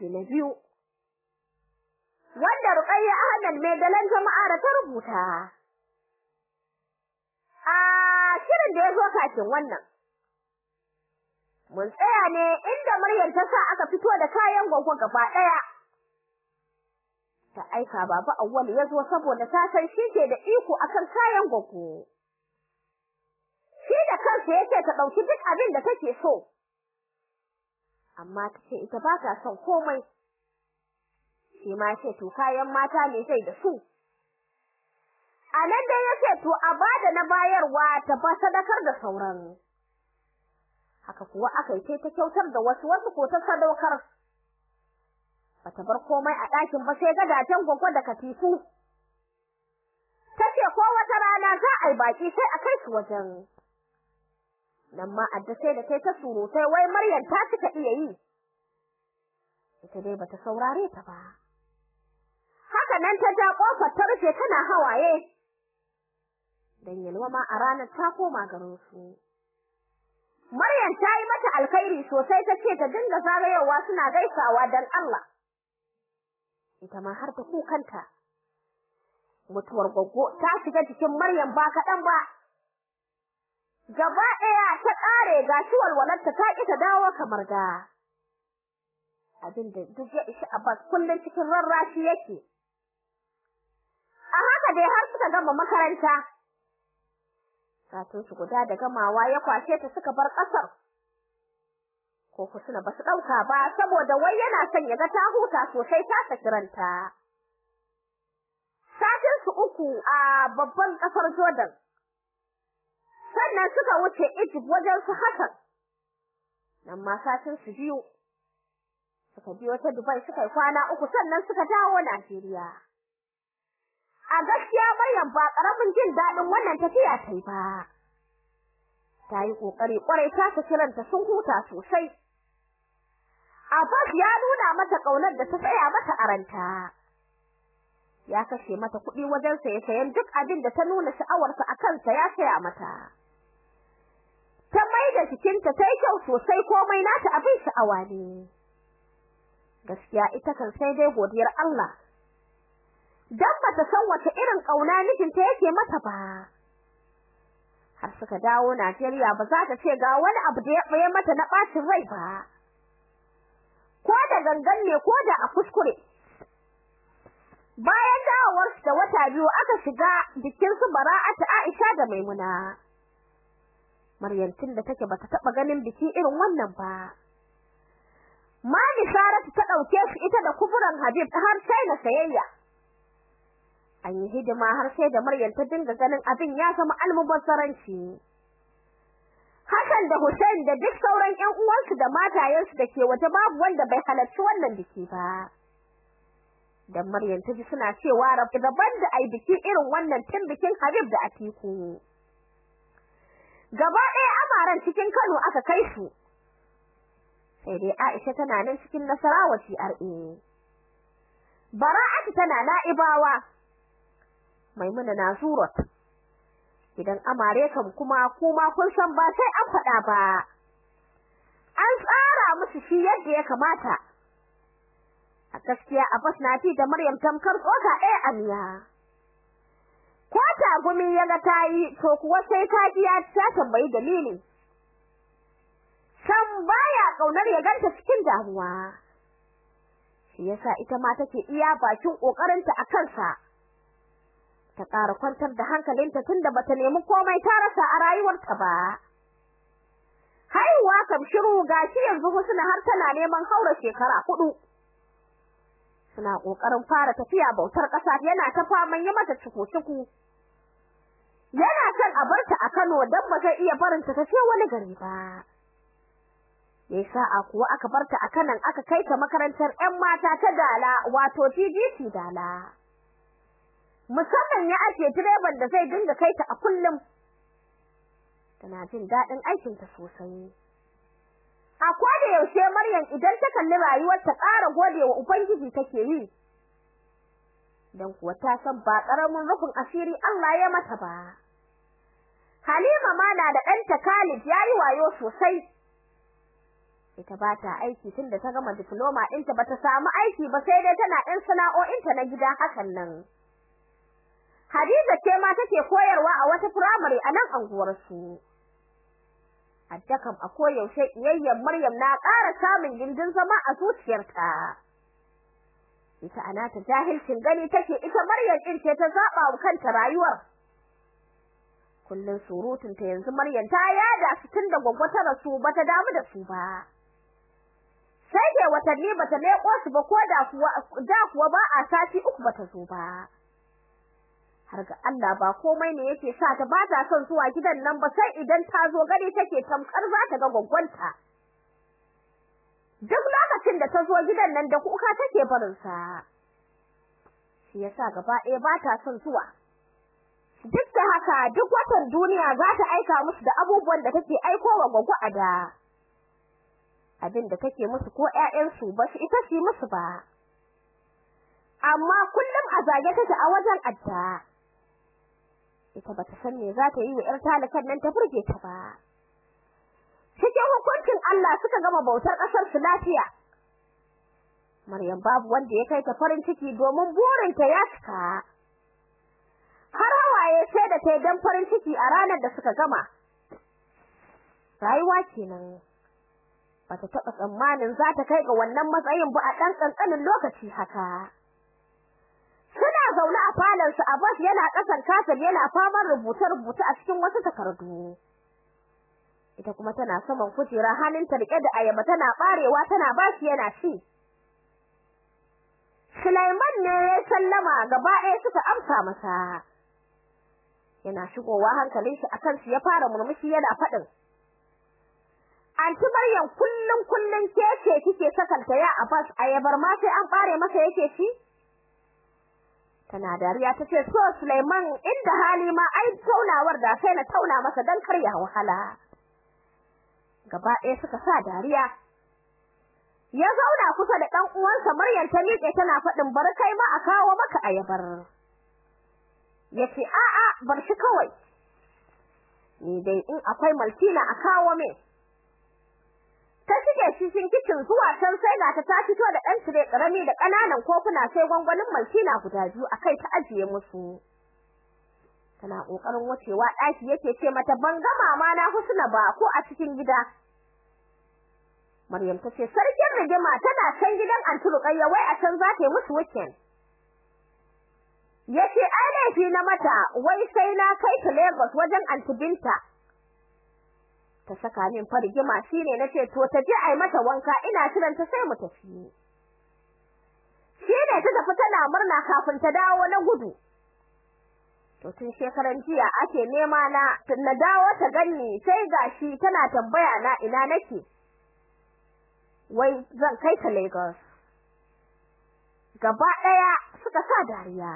littafi na biyu. Wanda Ruqayya Ahmad mai dalan jama'a da ta rubuta. A shirin da ya zo kafin wannan. Mun tsaya ne inda Maryam ta sa aka fito da kayan gwagwa gaba ɗaya ta aika baba Awwal ya zo saboda ta san shi ke da iko akan kayan gwaggo. Shi da kansa yake ta ɗauki duk abin da take so. Amma ta ce ita ba ta son komai. Shi ma ce to kayan mata ne zai da su. A nan dai ya ce to a ba da na bayarwa ta ba sadakar da sauran. Haka kuwa aka yi ta kyautar da wasu wasu ko ta sadaukar. Bata bar komai a ɗakin ba sai gadajen gwagwa da katifu. Tace ko wata rana za a yi baki sai a kai su wajen. Nan ma adda sai da kai ta surutai wai Maryam ta cika iya yi. Ita dai bata saurare ta ba. Haka nan ta ja ƙofar ta rufe tana hawaye. Dan yalwa ma a ranar ta koma garin su Maryam ta yi mata alkhairi sosai ta ce ta dinga zagayowa suna gaisawa dan Allah. Ita ma har ta kukanta. Mutuwar goggo ta shiga cikin Maryam ba kaɗan ba. Gaba ɗaya ta ƙare ga shi walwalarta ta ƙi ta dawo kamar da. Abinda duk ya ishi Abbas kullum cikin rarrashi yake. A haka dai har suka gama makaranta. Satun su guda da gamawa ya kwashe ta suka bar ƙasar. Ko kusuna ba su ɗauka ba saboda wai yana son ya ga ta huta sosai ta saki ranta. Satin su uku a babban ƙasar Jordan. Sannan suka wuce Egypt wajen su Hassan. Nan ma satin su biyu suka biyo ta Dubai suka yi kwana uku sannan suka dawo Najeriya. A gaskiya Maryam ba ƙaramin jin daɗin wannan tafiya ta yi ba. Ta yi ƙoƙari ƙwarai ta saki ranta sun huta sosai. Abbas ya nuna mata ƙaunar da ta tsaya mata a ranta. Ya kashe mata kuɗi wajen saye duk abin da ta nuna sha'awarsa a kansa ya saya mata. Da jikinta ta kyau sosai komai nata abin sha'awa ne. Gaskiya ita kan sai dai godiyar Allah. Dan bata san wace irin ƙauna mijinta yake mata ba. Har suka dawo Najeriya ba za ta ce ga wani abu da ya baye mata na bacin rai ba. Ko da gangan ne ko da a kuskure. Bayan dawowar da wata biyu aka shiga bikin su Bara'atu Aisha da Maimuna. Maryam tun da take bata taba ganin biki irin wannan ba. Mani Saratu ta ɗauke shi ita da kuburan Habib har sai na sayayya. An yi hidima har sai da Maryam ta dinga ganin abin ya zama almubazzaranci. Hassan da Hussein da duk sauran ƴan uwansu da matayensu da ke waje babu wanda bai halarci wannan biki ba. Dan Maryam ta ji suna cewa rabu daban da ai biki irin wannan tun bikin Habib da Atiku. Gaba ɗaya amaran cikin Kano aka kai su. Sai dai Aisha tana nan cikin Nasarawa CRA Bara'atu tana Na'ibawa. Maimuna na Surat. Idan amare kam kuma kuma kun san ba sai an faɗa ba. An tsara musu shi yadda ya kamata. A gaskiya Abbas na fi da Maryam tamkar tsoka ɗaya a miya. Ko tagumi ya ga tayi to kuwa sai ka ji ta tambayi dalili. San baya ƙaunar ya ganta cikin damuwa. Shi yasa ita ma take iya bakin kokarinta a kansa. Ta ƙara kwantar da hankalinta tunda bata nemi komai ta rasa a rayuwarta ba. Haihuwa kam shiru gashi yanzu Husna har tana neman haura shekara huɗu suna ƙoƙarin fara tafiya bautar ƙasa yana ta faman yi mata cuku-cuku. Yana son a barta a Kano dan ba zai iya barin ta tafi wani gari ba. Yayi sa'a kuwa aka barta a Kanan aka kai ta makarantar ƴan mata ta Dala wato TGC Dala? Musamman ya ake direban da zai dinga kai ta a kullum. Tana jin daɗin aikin ta sosai. A koda yaushe Maryam idan ta kalli rayuwar ta ƙara godewa ubangiji take yi. Dan kuwa ta san ba ƙaramin rufin asiri Allah ya mata ba. Halima ma na da ɗanta Khalid yayi wayo sosai. Ita ba ta aiki tunda ta gama diploma ɗinta bata samu aiki ba sai dai tana ɗan sana'o'inta na gida hakan nan. Hadiza ce ma take koyarwa a wata firamare a nan anguwar su Addakam a koyaushe iyayyar Maryam na ƙara samun gindin zama a zuciyarta. Ita ana ta jahilcin gani take ita Maryam din ce ta zaba wa kanta rayuwar. Kullun surutun ta yanzu Maryam ta yada su tunda gwaggwa ta rasu bata damu da su ba. Sai dai watanni bata leko su ba ko da kuwa da kuwa ba a sati uku bata zo ba. Har ga Allah ba komai ne yake sa ta ba ta son zuwa gidan nan ba sai idan ta zo gari take tamkar za ta ga gwaggwanta. Duk lokacin da ta zo gidan nan da kuka take barin sa shi yasa gaba ɗaya ba ta son zuwa. Duk da haka duk watan duniya za ta aika musu da abubuwan da take aikowa gwagwa a da. Abin da take musu ko ƴaƴansu ba su ita shi musu ba. Amma kullum a zage take a wajen adda. Ita bata san me za ta yi wa ƴar talakan nan ta burge ta ba. Cikin hukuncin Allah suka gama bautar ƙasar su lafiya. Maryam babu wanda ya kai ta farin ciki domin burinta ya cika. Har hawaye sai da ta dan farin ciki a ranar da suka gama. Rayuwa kenan. Bata taɓa tsammanin za ta kai ga wannan matsayin ba a ɗan ƙanƙanin lokaci haka. Zaune a falon su Abbas yana ƙasar ƙasar yana faman rubuce-rubuce a cikin wasu takardu. Ita kuma tana saman kujera hannunta riƙe da ayaba tana barewa tana bashi yana ci. Sulaiman ne ya sallama gaba ɗaya suka amsa masa. Yana shigowa hankalin shi akan shi ya fara murmushi yana faɗin Anti Maryam kullun kullun ke ce kike sakalta ya Abbas ayabar ma sai an bare masa yake ci? Tana dariya tace so Sulaiman inda hali ma ai taunawar da sai na tauna masa dan kar ya wahala. Gaba ɗaya suka sa dariya. Ya zauna kusa da ɗan uwansa Maryam ta miƙe tana faɗin bar kai ma a kawo maka ayabar. Yace a a bar shi kawai. Ni dai in akwai maltina a kawo min. Ta shige cikin kicin zuwa can sai ga ta fito da ɗan tire ƙarami da ƙananan kofuna sai gwangwanin maltina guda biyu akai ta ajiye musu. Tana ƙoƙarin wucewa ɗaki yake ce mata ban ga mama na Husna ba ko a cikin gida. Maryam ta ce sarkin rigima tana can gidan Anti Ruqayya wai a can za ta yi musu weekend. Yace ai laifi na mata wai sai na kai ta Lagos wajen Anti Binta. Ta saka min farigima shine nace to ta je ai mata wanka ina shirin ta sai mu tafi. Shine ta tafi tana murna kafin ta dawo na gudu. To tun shekaran jiya ake nema na na dawo ta ganni sai gashi tana tambaya na ina nake. Wai zan kai ta Lagos. Gaba ɗaya suka sa dariya.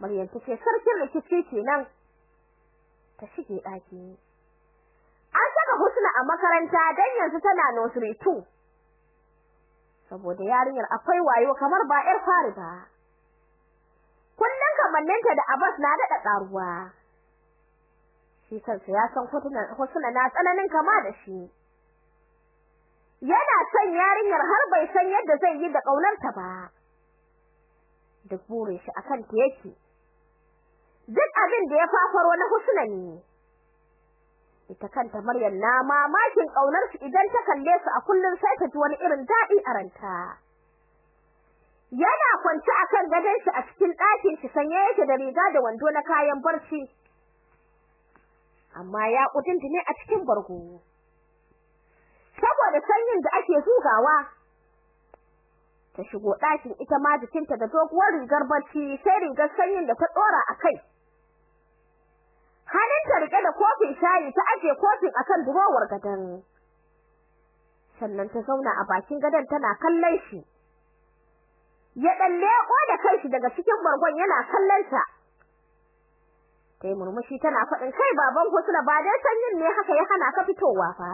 Maryam tace sarkin rikici kenan. Ta shige daki Husna a makaranta dan yanzu tana nursery 2 saboda yarinyar akwai wayo kamar ba yar fari ba. Kullun kamanninta da Abbas na daɗa ƙaruwa. Shi kansa ya san Husna na tsananin kama da shi. Yana son yarinyar har bai san yadda zai yi da ƙaunarta ba. Duk burin shi akan ta yake. Duk abin da ya fafaro na Husna ne. Ita kanta Maryam na mamakin ƙaunar shi idan ta kalle su a kullun sai ta ji wani irin daɗi a ranta. Yana kwance akan gadon shi a cikin ɗakin shi sanye yake da riga da wando na kayan barci amma ya kudinta ne a cikin bargo. Saboda sanyin da ake zugawa ta shigo ɗakin ita ma jikinta da doguwar rigar barci sai rigar sanyin da ta ɗora a kai. Hannunta riƙe da kofin shayi ta aje kofin akan durowar gadon. Sannan ta zauna a bakin gadon tana kallon shi. Ya dalle ko da kanshi daga cikin bargon yana kallon sa sai murmushi tana faɗin kai baban Husna ba dai sanyin ne haka ya hana ka fitowa fa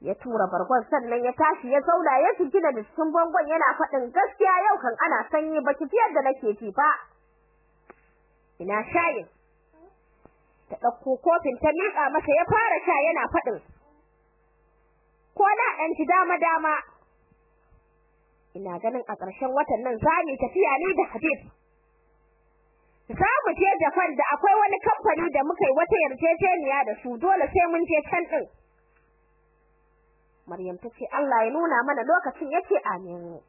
ya tura bargon sannan ya tashi ya zauna ya jigina da cikin bangon yana faɗin gaskiya yau kan ana sanyi baki fi yadda nake ji ba. Ina shayin? Ta ɗauko kofin ta miƙa masa ya fara sha yana faɗin. Ko na dan ji dama dama. Ina ganin a ƙarshen watan nan za mu tafiya ni da Habib. Za mu je Japan da akwai wani kamfani da muka yi wata yarjejeniya da su dole sai mun je can din Maryam ta ce Allah ya nuna mana lokacin ya ce amin.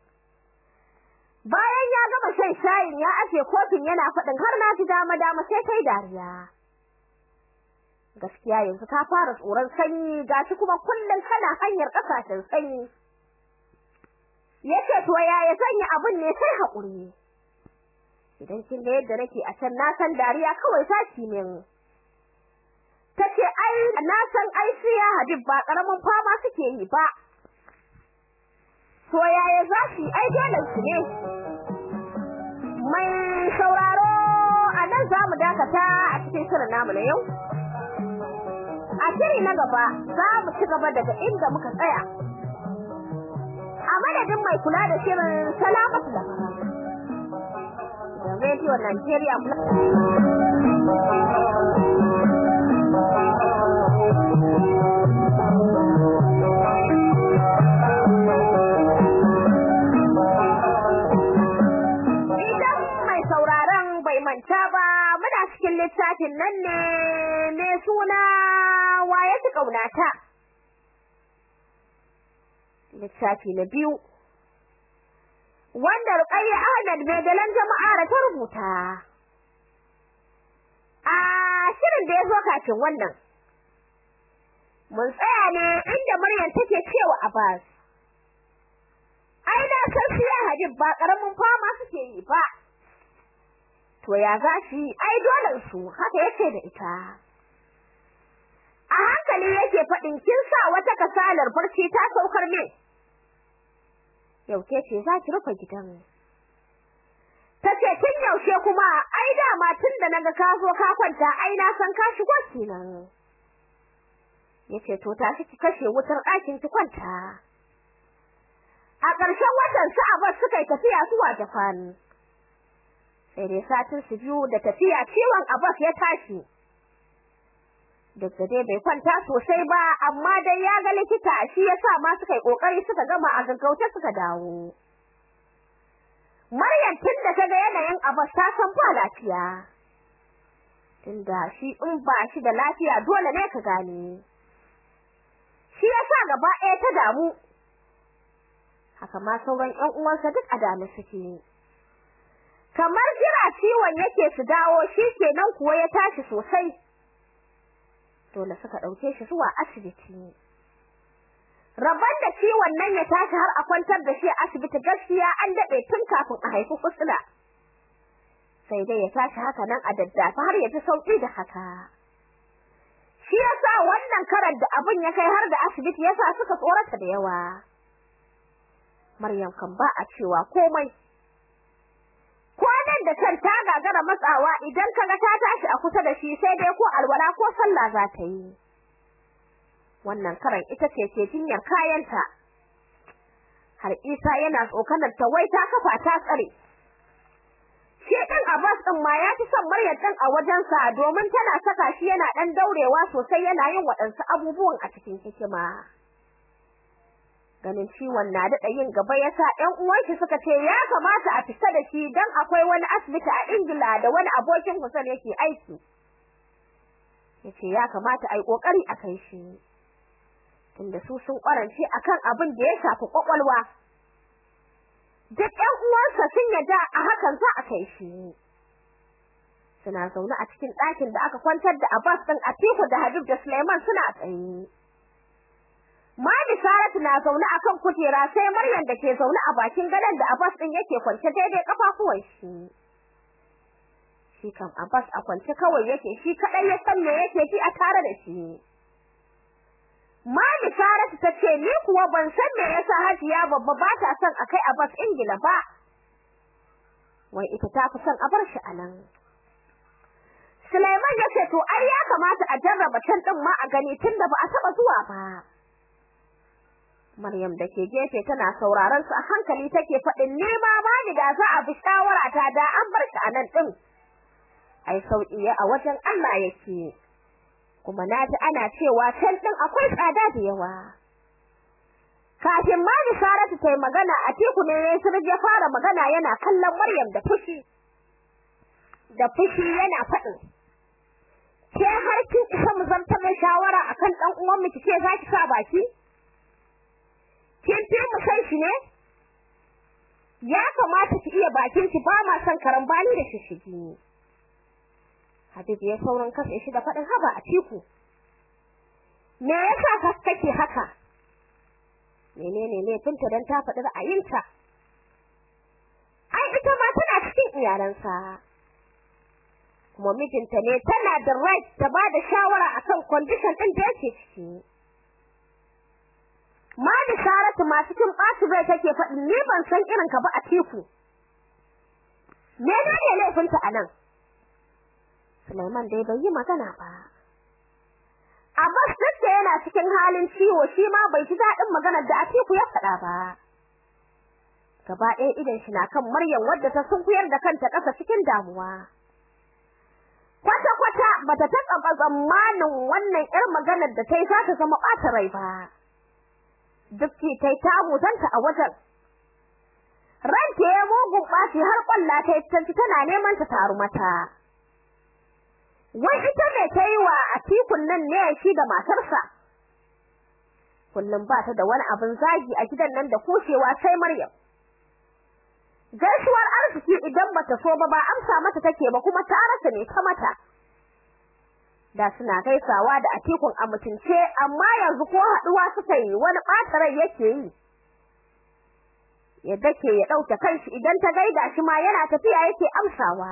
Bayan ya gama shan shayin ya aje kofin yana faɗin har na ji dama dama sai kai dariya. Gaskiya yanzu ka fara tsoron sanyi gashi kuma kullun kana hanyar ƙasashen sanyi. Yace to yaya sanya abun ne sai haƙuri idan kin ga yadda nake a can na san dariya kawai saki min. Tace ai na san ai siya Habib ba ƙaramin fama suke yi ba. To yaya za su ai dole su ne. Mai sauraro a nan za mu dakata a cikin shirin namu na yau. A shiri na gaba za mu ci gaba daga inda muka tsaya. A madadin mai kula da shirin salamatu da radio Nigeria Idan mai sauraron bai manta ba cikin littafin nan ne mai suna waye ta kaunata littafi na biyu. Wanda Ruqayya Ahmad mai dalan jama'a da ta rubuta. A shirin da ya zo kafin wannan mun tsaya ne inda Maryam take cewa Abbas ai na san siya ba ƙaramin fama suke yi ba. To ya gashi ai dole su haka yake da ita. A hankali yake faɗin kin sa wata kasalar barci ta saukar min yau ke ce za ki rufe gidan. Tace tun yaushe kuma? Ai dama tun da na ga ka zo ka kwanta ai na san ka shigo kenan. Yace to tashi ki kashe wutar ɗakin ki kwanta. A ƙarshen watan su Abbas suka yi tafiya zuwa Japan. Sai dai satin su biyu da tafiya ciwon Abbas ya tashi. Duk da dai bai kwanta sosai ba amma dai ya ga likita shi yasa ma suka yi ƙoƙari suka gama a gaggauta suka dawo. Maryam tun da ta ga yanayin Abbas ta san ba lafiya. Tunda shi in ba shi da lafiya dole ne ka gane. Shi yasa gaba ɗaya ta damu. Haka ma sauran ƴan uwansa duk a dame suke. Kamar jira ciwon yake su dawo shi kenan kuwa ya tashi sosai. Dole suka ɗauke shi zuwa asibiti rabon da ciwon nan ya tashi har a kwantar da shi asibiti gaskiya an daɗe tun kafin a haifi kusula sai dai ya tashi haka nan a daddafa har ya ji sauƙi da haka. Shi yasa wannan karar da abin ya kai har da asibiti yasa suka tsorata da yawa. Maryam kan ba a cewa komai. Kwanan da can ta gagara matsawa idan kaga ta tashi a kusa da shi sai dai ko alwala ko sallah za ta yi. Wannan karan ita ce ce jinyar kayanta. Har Isa yana tsokanar ta wai ta kafa ta tsare. Shi ɗin Abbas ɗin ma ya fi son Maryam ɗin a wajensa domin tana saka shi yana ɗan daurewa sosai yana yin waɗansu abubuwan a cikin hikima. Ganin ciwon na daɗa yin gaba yasa ƴan uwanshi suka ce ya kamata a fita da shi dan akwai wani asibiti a Ingila da wani abokin Hussein yake aiki. Yace ya kamata ai ƙoƙari a kai shi. Tunda su sun kwarance akan abin da ya shafi ƙwaƙwalwa duk ƴan uwansa sun yadda a hakan za a kai shi. Suna zaune a cikin ɗakin da aka kwantar da Abbas ɗin Atiku da Habib da Suleiman suna tsaye. Mami Saratu na zaune akan kujera sai Maryam da ke zaune a bakin gadon da Abbas din yake kwance daidai kafafuwan shi. Shi kan Abbas a kwance kawai yake shi kadai ya san me yake ji a tare da shi. Mami Saratu ta ce ni kuwa ban san me yasa Hajiya babba ba ta son akai Abbas Ingila ba. Wai ita ta fi son a bar shi a nan. Sulaiman ya ce to ai ya kamata a jarraba can din ma a gani tunda ba a taba zuwa ba. Maryam da ke gefe tana sauraron su a hankali take faɗin nema ma ni da za a bi shawara ta da an bar shi a nan din. Ai sauƙi ya a wajen Allah yake. Kuma na ji ana cewa can din akwai tsada da yawa. kafin ma Saratu ta yi magana a tiku ne ya sirje fara magana yana kallon Maryam da fushi da fushi yana faɗin ke har kin isa mu zanta mai shawara akan dan uwan mu kike zaki sa baki kin fi mu san shi ne? Ya kamata ki iya bakin ki ba ma san karambani da shishigi Habib ya sauran kasa shi da faɗin haba a tiku me yasa ka kake haka? Menene ne finta dan ta faɗi ra'ayinta? Ai ita ma tana cikin iyalansa. Kuma mijinta ne tana da right ta ba da shawara akan condition din da yake ciki. Mali Saratu ma cikin ɓaci bai take faɗi ni ban san irin ka ba a tiku me ne laifinta a nan? Sulaiman dai bai yi magana ba. Abbas duk da yana cikin halin ciwo shi ma bai ji daɗin maganar da Atiku ya faɗa ba. Gaba ɗaya idan shi na kan Maryam wadda ta sunkuyar da kanta ƙasa cikin damuwa. Kwata kwata bata taɓa tsammanin wannan ƴar maganar da ta yi za ta zama ɓata rai ba. Duk ce ta yi tabutanta a wajen. Ranta ya mugun ɓaci har ƙwalla ta yi tana neman ta taru mata. Wai ita ne ta wa atikun nan ne shi da matarsa? Kullum ba ta da wani abin zagi a gidan nan da kushewa sai Maryam. Gaisuwar arziki idan bata so ba ba amsa mata take ba kuma ta rasa ne ta mata. Da suna gaisawa da atikun a mutunce amma yanzu ko haɗuwa suka yi wani ɓatarai yake yi. Ya dake ya ɗauke kanshi idan ta gaida shi ma yana tafiya yake amsawa.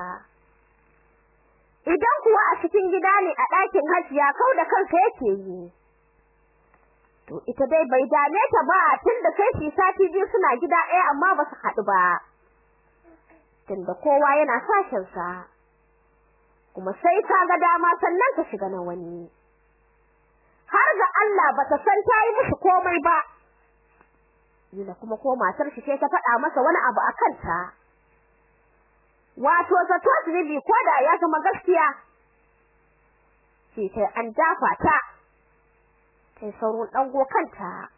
Idan kuwa a cikin gida ne a ɗakin hajiya kau da kansa yake yi. To ita dai bai dame ta ba tunda sai shi sati biyu suna gida ɗaya amma ba su haɗu ba. Tunda kowa yana sashen sa kuma sai ta ga dama sannan ta shiga na wani. Har ga Allah bata san ta yi musu komai ba. Yila kuma ko matar shi sai ta faɗa masa wani abu akan ta wato zato zunubi ko da ya zama gaskiya. Sai an dafa ta sai sauran dango kanta.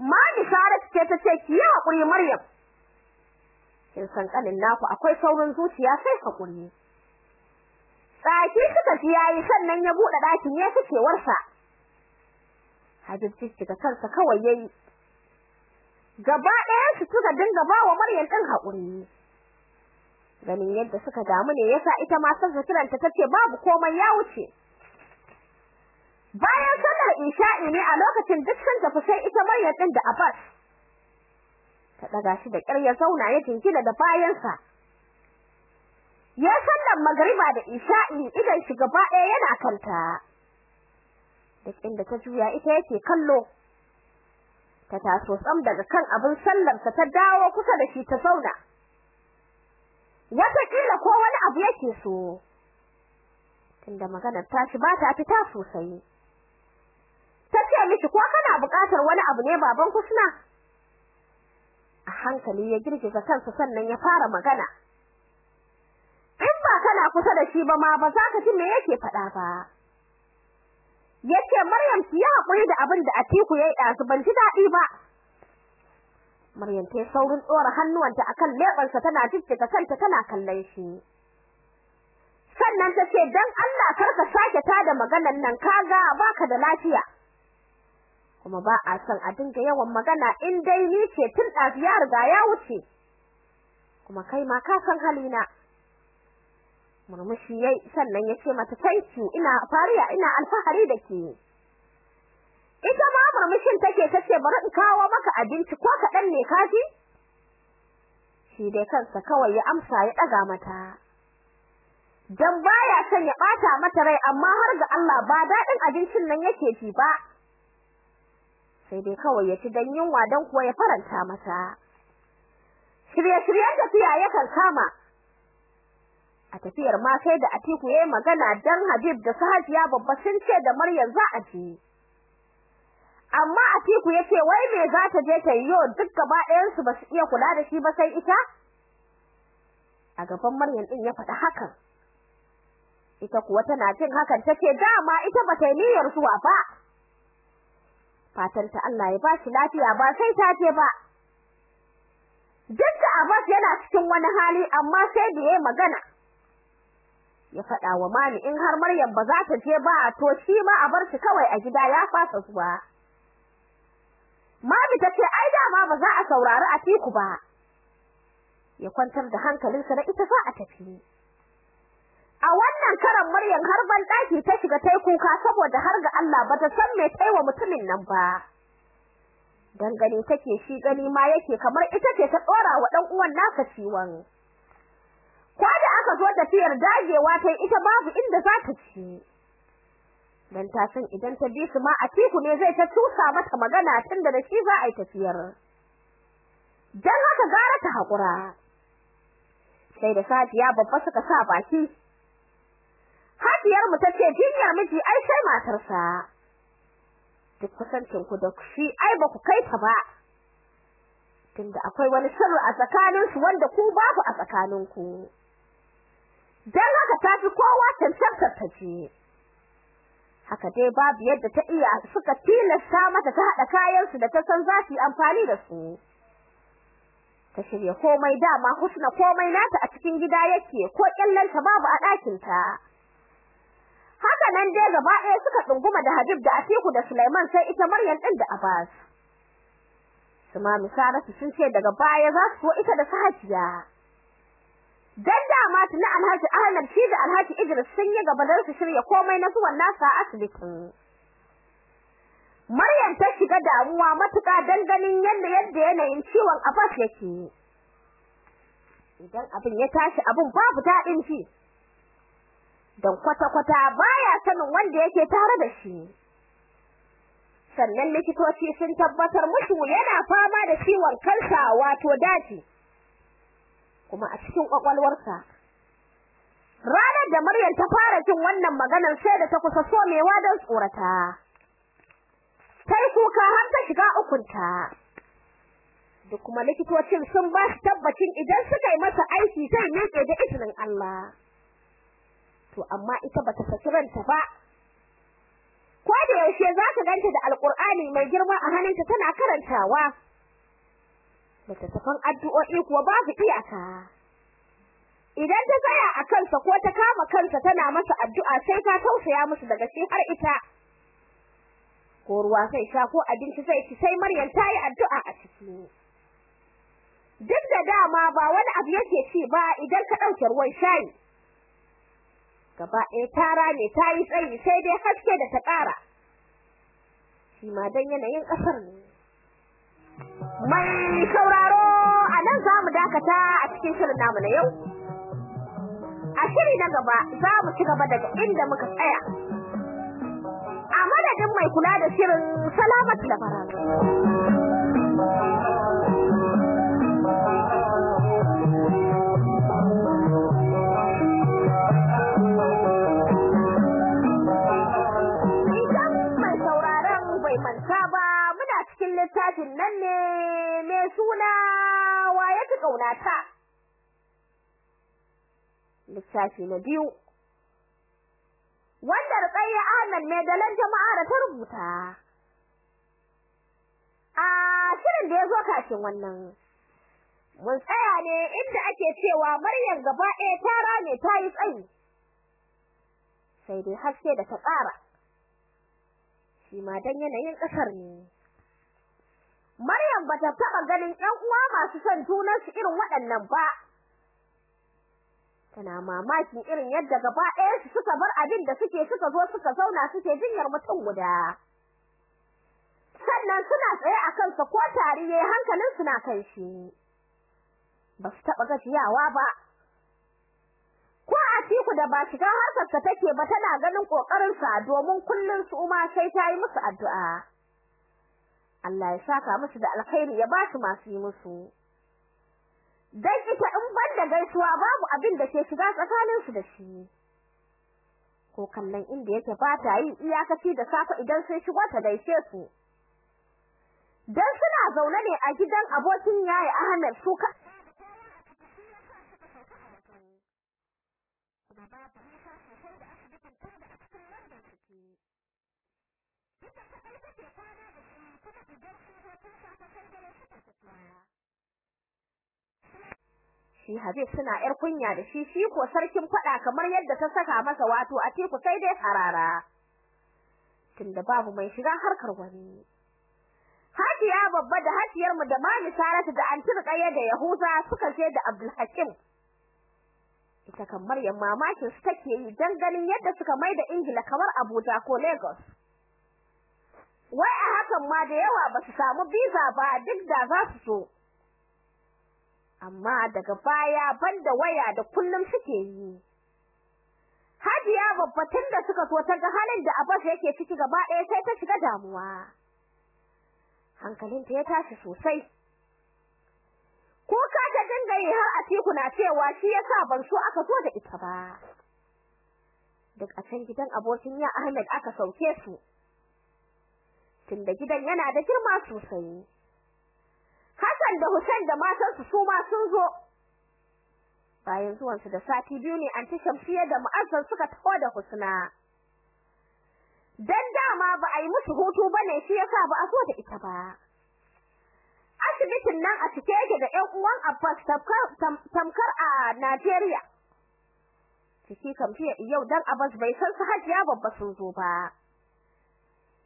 Ma Sarat ce ta ce ki haƙuri Maryam. Kin san kalin naku akwai saurin zuciya sai haƙuri tsaki suka ji yayi sannan ya buɗe ɗakin ya fice warsa. Habib cikin kansa kawai yayi. Gaba ɗaya su suka dinga bawa Maryam din haƙuri ganin yadda suka damu ne yasa ita ma san zakiranta tace babu komai ya wuce. Bayan sallar isha'i ne a lokacin duk sun tafi sai ita Maryam din da Abbas. Ta daga shi da ƙyar ya zauna ya jinkina da bayansa. Ya sallar magriba da isha'i idan shi gaba ɗaya yana kanta. Duk inda ta juya ita yake kallo. Ta taso tsam daga kan abin sallarsa ta dawo kusa da shi ta zauna. Wataƙila ko wani abu yake so. Tunda maganar tashi ba ta fita sosai. Tace mishi ko kana buƙatar wani abu ne baban kusna a hankali ya girgiza kansa sannan ya fara magana. Kana kusa da shi ba ma ba za ka ji me yake faɗa ba ya ce Maryam ki haƙuri da abin da Atiku yayi ɗazu ban ji daɗi ba Maryam ta saurin dora hannuwanta akan leɓarsa tana jijjiga kanta tana kallon shi. Sannan ta ce dan Allah kar ka sake tada maganar nan kaga baka da lafiya. Kuma ba a son a dinga yawan magana in dai ni ce tun ɗazu ya riga ya wuce. Kuma kai ma ka san halina. Murmushi yayi sannan ya ce mata thank you ina fariya ina alfahari da ke. ita ma murmushin take tace bari in kawo maka abinci ko kaɗan ne kaji shi dai kansa kawai ya amsa ya ɗaga mata. Dan baya son ya ɓata mata rai amma har ga Allah ba daɗin abincin nan yake ji ba. Sai dai kawai ya ci dan yunwa dan kuwa ya faranta mata. Shirye-shiryen tafiya yakan kama. A tafiyar ma sai da Atiku yayi magana dan Habib da Sahajiya babba sun ce da Maryam za a je amma Atiku ya ce wai me za ta je ta yiwo duk gaba ɗayan su ba su iya kula da shi ba sai ita? A gaban Maryam din ya faɗa hakan. Ita kuwa tana jin hakan tace dama ita ba ta niyyar zuwa ba. Fatan ta Allah ya ba shi lafiya ba sai ta ce ba. Duk da Abbas yana cikin wani hali amma sai da yayi magana. Ya faɗa wa mani in har Maryam ba za ta je ba to shi ma a bar shi kawai a gida ya fasa zuwa. Mami ta ce ai dama ba za a saurari a tiku ba. Ya kwantar da hankalinsa da ita za a tafi. A wannan karan Maryam har ban daki ta shiga tai kuka saboda har ga Allah bata san me tai wa mutumin nan ba. Dan gani take shi gani ma yake kamar ita ce ta dora wa dan uwan nasa ciwon. Aka zo tafiyar dagewa tai ita babu inda za ta ci. Dan ta san idan ta bi su ma a tiku ne zai ta tusa mata magana tunda da shi za a yi tafiyar. Dan haka gara ta hakura sai da Sadiya babba suka sa baki. Hafiyar mu tace jinyar miji ai sai matarsa. Duk kusancin ku da shi ai ba ku kai ta ba. Tunda akwai wani sirri a tsakanin su wanda ku babu a tsakanin ku dan haka ta fi kowa tantantar ta ce haka dai babu yadda ta iya suka tilasta mata ta hada kayan su da ta san za su yi amfani da su. Ta shirya komai dama husna komai nata a cikin gida yake ko kyallanta babu a ɗakin ta haka nan dai gaba ɗaya suka tsunguma da Habib da Atiku da Sulaiman sai ita Maryam din da Abbas. Suma Misaratu sun ce daga baya za su ita da Sahajiya. Dan dama tuna Alhaji Ahmad shi da Alhaji Idris sun yi gaba da su shirya komai na zuwan nasa a asibitin. Maryam ta shiga damuwa matuƙa dan ganin yadda yadda yanayin ciwon Abbas yake. Idan abin ya tashi abin babu daɗin ji. Dan kwata-kwata baya sanin wanda yake tare da shi. Sannan likitoci sun tabbatar musu yana fama da ciwon kansa wato daji. Kuma a cikin kwakwalwarsa ranar da Maryam ta fara jin wannan maganar sai da ta kusa somewa don tsorata. Sai kuka har ta shiga ukunta. Duk kuma likitocin sun ba shi tabbacin idan suka yi masa aiki zai miƙe da izinin Allah. To amma ita bata saki ranta ba. Ko da yaushe zaka ganta da alqur'ani mai girma a hannunta tana karantawa. Littattafan addu'o'i kuwa babu iyaka. Idan ta tsaya a kansa ko ta kama kansa tana masa addu'a sai ka tausaya musu daga shi har ita. Ko ruwa sai sha ko abinci sai ci sai Maryam ta yi addu'a a ciki. Duk da dama ba wani abu yake ci ba idan ka ɗauke ruwan shayi gaba ɗaya tara ne ta yi tsayi sai dai haske da ta ƙara. Shi ma dan yanayin ƙasar ne. Mai sauraro a nan za mu dakata a cikin shirin namu na yau. A shiri na gaba za mu ci gaba daga inda muka tsaya. A madadin mai kula da shirin salamat da faratu littafin nan ne mai suna waye ta kaunata littafi na biyu. Wanda Ruqayya Ahmad mai dalan jama'a da ta rubuta. A shirin da ya zo kafin wannan mun tsaya ne inda ake cewa Maryam gaba ɗaya ta rame ta yi tsayi. Sai dai haske da ta ƙara shi ma dan yanayin ƙasar ne. Maryam bata taɓa ganin ƴan uwa masu son junan su irin waɗannan ba. Tana mamakin irin yadda gaba ɗaya su suka bar abin da suke suka zo suka zauna suke jinyar mutum guda. Sannan suna tsaye a kansa ko tari yayi hankalin su na kan shi. Ba su taɓa gajiyawa ba. Ko a tiku da ba shiga harkar ta take ba tana ganin ƙoƙarin sa domin kullun su ma sai ta yi musu addu'a. Allah ya saka musu da alkhairi ya ba su masu yi musu. Dan ita in banda gaisuwa babu abin da ke shiga tsakanin su da shi. Ko kallon inda yake ba ta yi iyakaci da safa idan sai shigo ta gaishe su. Dan suna zaune ne a gidan abokin yayi Ahmed su ka shi Habib suna yar kunya da shi shi ko sarkin fada kamar yadda ta saka masa wato a teku sai dai harara. Tunda babu mai shiga harkar wani. Hajiya babba da hajiyar mu da Mami Saratu da Anti Ruqayya da Yahuza suka je da Abdul Hakim ita kan Maryam mamakin su take yi dan ganin yadda suka mai da Ingila kamar Abuja ko Lagos. Wai a hakan ma da yawa ba su samu visa ba duk da za su so. Amma daga baya banda waya da kullum suke yi. Hajiya babba tunda suka so ta ga halin da Abbas yake ciki gaba ɗaya sai ta shiga damuwa. Hankalinta ya tashi sosai. Kuka ta dinga yi har a tiku na cewa shi yasa ban so aka zo da ita ba. Duk a can gidan abokin ya Ahmed aka sauke su. Tunda gidan yana da girma sosai. Hassan da Hussein da matansu su ma sun zo. Bayan zuwansu da sati biyu ne anti Shamsiyya da Mu'azzam suka taho da Husna. Dan dama ba a yi musu hutu ba ne shi yasa ba a so da ita ba. Asibitin nan a cike yake da ƴan uwan Abbas tamkar a Najeriya. Ciki kamfiya yau dan Abbas bai san su Hajiya babba sun zo ba.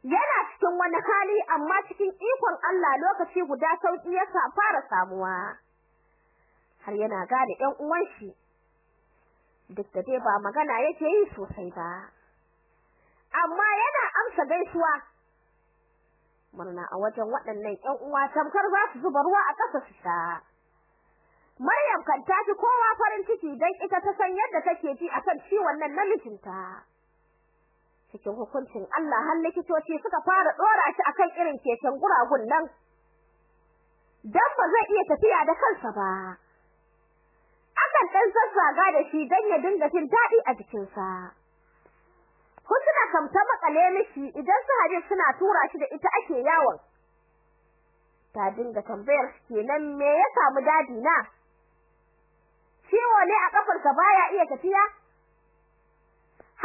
Yana cikin wani hali amma cikin ikon Allah lokaci guda sauƙi ya fara samuwa. Har yana gane ƴan uwan shi duk da dai ba magana yake yi sosai ba. Amma yana amsa gaisuwa murna a wajen waɗannan ƴan uwa tamkar za su zuba ruwa a ƙasa su sha. Maryam kan ta fi kowa farin ciki dan ita ta san yadda take ji akan ciwon nan na mijinta. Cikin hukuncin Allah har likitoci suka fara dora shi akan irin keken guragun nan dan ba zai iya tafiya da kansa ba akan dan zazzaga da shi dan ya dinga jin daɗi a jikinsa Husna kam ta makale mishi idan su Habib suna tura shi da ita ake yawon. Ta dinga tambayar kenan me ya samu daɗi na? Ciwo ne a kafarsa baya iya tafiya?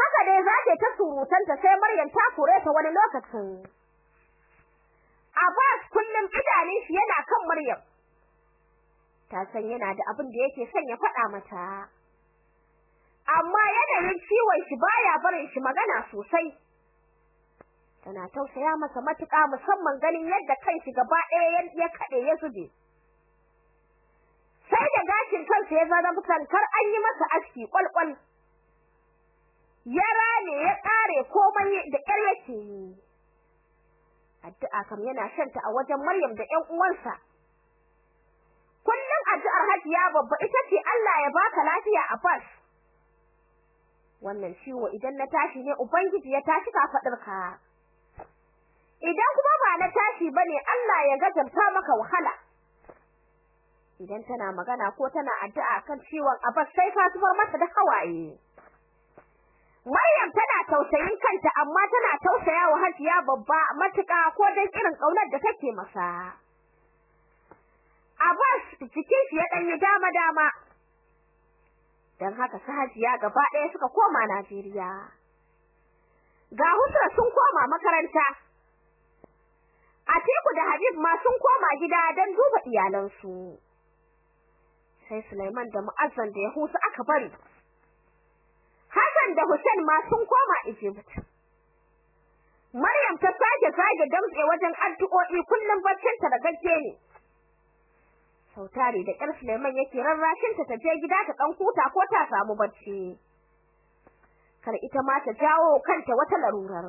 Haka dai za ta surutanta sai Maryam ta kore ta wani lokacin. Abbas kullum idanun shi yana kan Maryam. Ta san yana da abin da yake son ya faɗa mata. amma yanayin ciwon shi baya barin shi magana sosai tana tausaya masa matuƙa musamman ganin yadda kanshi gaba ɗaya ya kaɗe ya zube sai da gashin kansa ya zama tankar an yi masa aski kwalkwal ya rame ya ƙare komai da ƙyar yake yi. Addu'a kam yana shanta a wajen Maryam da ƴan uwansa. Kullum addu'ar Hajiya babba ita ce Allah ya baka lafiya a bas. Wannan ciwo idan na tashi ne ubangiji ya tashi ka fadar ka idan kuma ba na tashi ba ne Allah ya gajarta maka wahala. Idan tana magana ko tana addu'a kan ciwon abas sai ka zubar mata da hawaye. Maryam tana tausayin kanta amma tana tausaya wa Hajiya babba matuƙa ko dan irin ƙaunar da take masa. Abbas cikin shi ya danyi dama dama dan haka su Hajiya gaba ɗaya suka koma Najeriya. Ga Husra sun koma makaranta. Atiku da Habib ma sun koma gida dan duba iyalansu. Sai Sulaiman da Mu'azzan da Yahusu aka bari. Hassan da Hussein ma sun koma Egypt. Maryam ta sake sake damtse wajen addu'o'i kullum baccin ta da gagge ne. Sautari da ƙar Suleiman yake rarrashin ta je gida ta dan huta ko ta samu bacci. Kar ita ma ta jawo kanta wata larurar.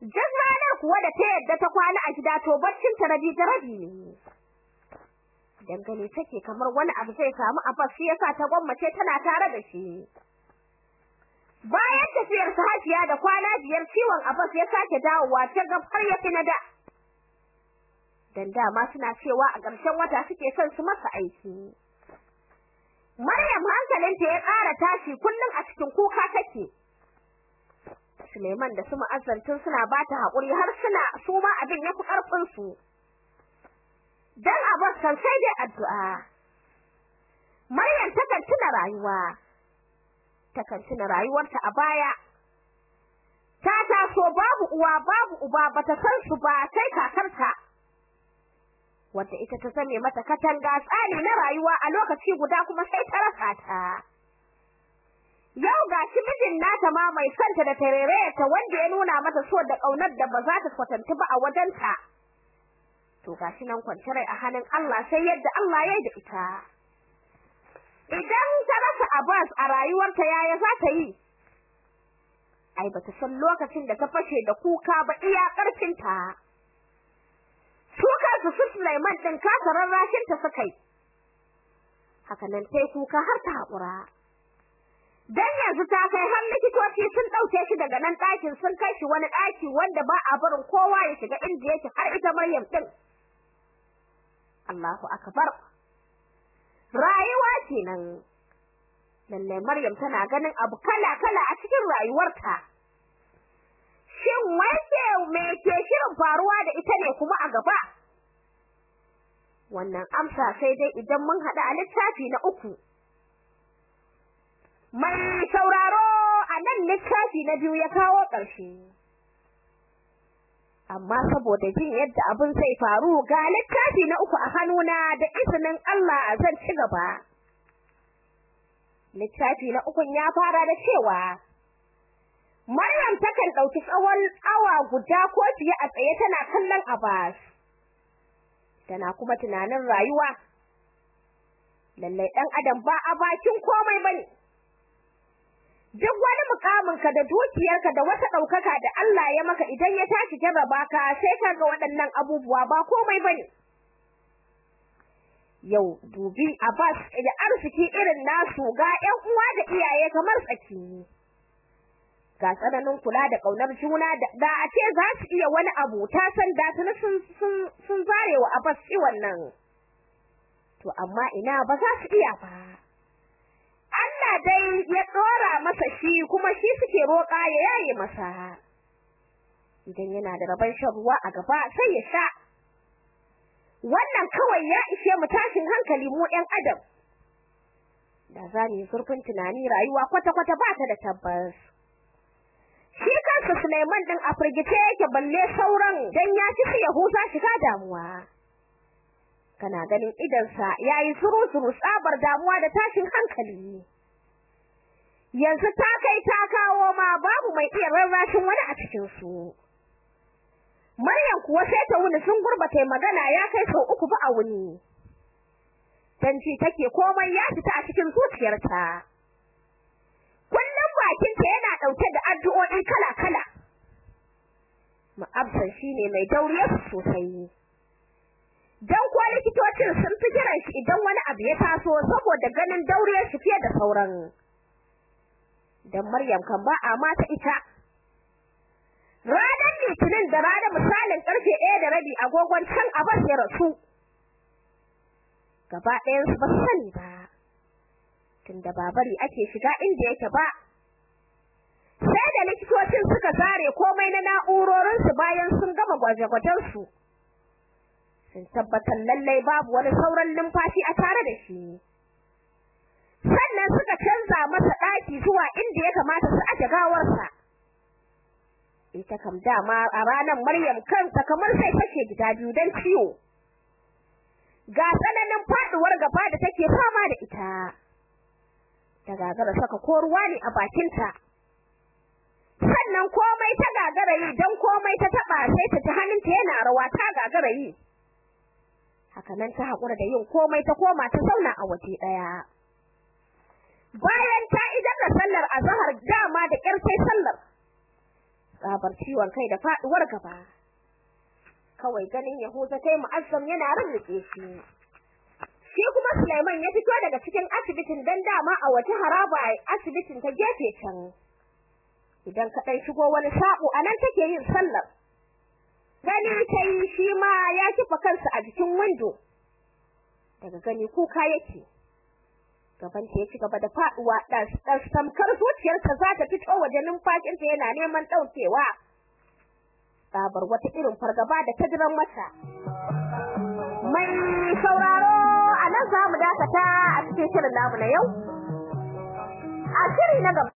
Jazranar kuwa da ta yadda ta kwana a gida to baccin ta rabi da rabi ne. Dangane take kamar wani abu zai samu a bas yasa ta gwammace tana tare da shi. Bayan tafiyar Hajiya da kwana biyar ciwon Abbas ya sake dawowa ta gab har ya fi na da. Dan dama suna cewa a ƙarshen wata suke son su masa aiki. Maryam hankalinta ya ƙara tashi kullum a cikin kuka take. Suleiman da su ma'azzantun suna bata haƙuri har suna su ma abin ya fi ƙarfin su dan Abbas kan sai dai addu'a. Maryam takan tuna rayuwa. Takan tuna rayuwarta a baya. Ta taso babu uwa babu uba bata san su ba sai kakarta. Wadda ita ta zame mata katanga tsani na rayuwa a lokaci guda kuma sai ta rasa ta. Yau gashi mijin nata ma mai santa da tarerayarta wanda ya nuna mata so da ƙaunar da ba za ta kwatanci ba a wajenta. To gashi nan kwance rai a hannun Allah sai yadda Allah ya yi da ita. Idan ta rasa Abbas a rayuwarta yaya za ta yi? Ai bata san lokacin da ta fashe da kuka ba iya karfinta su kansu su Sulaiman din kasa rarrashin ta suka yi. Haka nan sai kuka har ta haƙura. Dan yanzu ta kai har likitoci sun ɗauke shi daga nan ɗakin sun kai shi wani ɗaki wanda ba a barin kowa ya shiga inda yake har ita Maryam din Allahu akbar. Rayuwa kenan. Lalle Maryam tana ganin abu kala kala a cikin rayuwarta. Shin wace me ke shirin faruwa da ita ne kuma a gaba? Wannan amsa sai dai idan mun hada a littafi na uku. Mai sauraro a nan littafi na biyu ya kawo ƙarshe. Amma saboda jin yadda abin zai faru ga littafi na uku hannuna da izinin Allah zan ci gaba. Littafi na ukun ya fara da cewa Maryam takan ɗauki tsawon awa guda ko fiye a tsaye tana kallon Abbas tana kuma tunanin rayuwa. Lallai ɗan adam ba a bakin komai ba ne. Duk wani mukaminka da dukiyarka da wata ɗaukaka da Allah ya maka idan ya tashi jarraba ka sai ka ga waɗannan abubuwa ba komai ba ne. Yau dubi Abbas da arziki irin nasu ga ƴan uwa da iyaye kamar tsaki ga tsananin kula da ƙaunar juna da a ce za su iya wani abu ta san da sun zare wa Abbas ciwon nan. To amma ina ba za su iya ba. Allah dai ya dora masa shi kuma shi suke roƙa ya yaye masa. Idan yana da rabon shan ruwa a gaba sai ya sha. Wannan kawai ya ishe mu tashin hankali mu ɗan adam. Da za mu yi zurfin tunani rayuwa kwata-kwata ba ta da tabbas. Shi kansa Suleiman din a firgice yake balle sauran dan ya ci su Yahuza shiga damuwa. Kana ganin idansa yayi suru-suru tsabar damuwa da tashin hankali. Yanzu ta kai ta kawo ma babu mai iya rarrashin wani a cikin su Maryam kuwa sai ta wuni sun gurbata magana ya kai sau uku ba a wuni. Dan ji take komai ya fita a cikin zuciyarta. Kullum bakinta yana ɗauke da addu'o'i kala-kala. Ma'absan shine mai dauriyar sosai. Dan kuwa likitocin sun fi kiran shi idan wani abu ya taso saboda ganin dauriyar shi fiye da sauran. Dan Maryam kan ba a mata ita. Ranar litinin da ranar misalin ƙarfe ɗaya da rabi agogon can Abbas ya rasu. Gaba ɗayan su ba su sani ba tunda ba ake shiga inda yake ba. Sai da likitocin suka zare komai na na'urorin su bayan sun gama gwaje-gwajen su sun tabbatar lallai babu wani sauran numfashi a tare da shi. Sannan suka canza masa ɗaki zuwa inda ya kamata su aje gawarsa ita kam dama a ranar Maryam kanta kamar sai take gida biyu dan ciwo. Ga tsananin faduwar gaba da take fama da ita. Ta gagara saka ko ruwa ne a bakinta. Sannan komai ta gagara yi dan komai ta taba sai ta ji hannunta yana rawa ta gagara yi. Haka nan ta hakura da yin komai ta koma ta zauna a waje ɗaya bayan ta idan da sallar azhar dama da kyar sallar. Tsabar ciwon kai da faduwar gaba kawai ganin Yahuza kai mu'azzam yana rarrike shi. Shi kuma Sulaiman ya fito daga cikin asibitin dan dama a waje haraba asibitin ta gefe can. Idan ka dai shigo wani sabo a nan take yin sallar. Gani kai shi ma ya kifa kansa a jikin window daga gani kuka yake. Gaban ta ya ci gaba da faɗuwa das das tamkar zuciyarsa za ta fito waje numfashinta yana neman daukewa tsabar wata irin fargaba da ta jiran mata. Mai sauraro a nan za mu dakata a cikin shirin namu na yau. A shiri na gaba.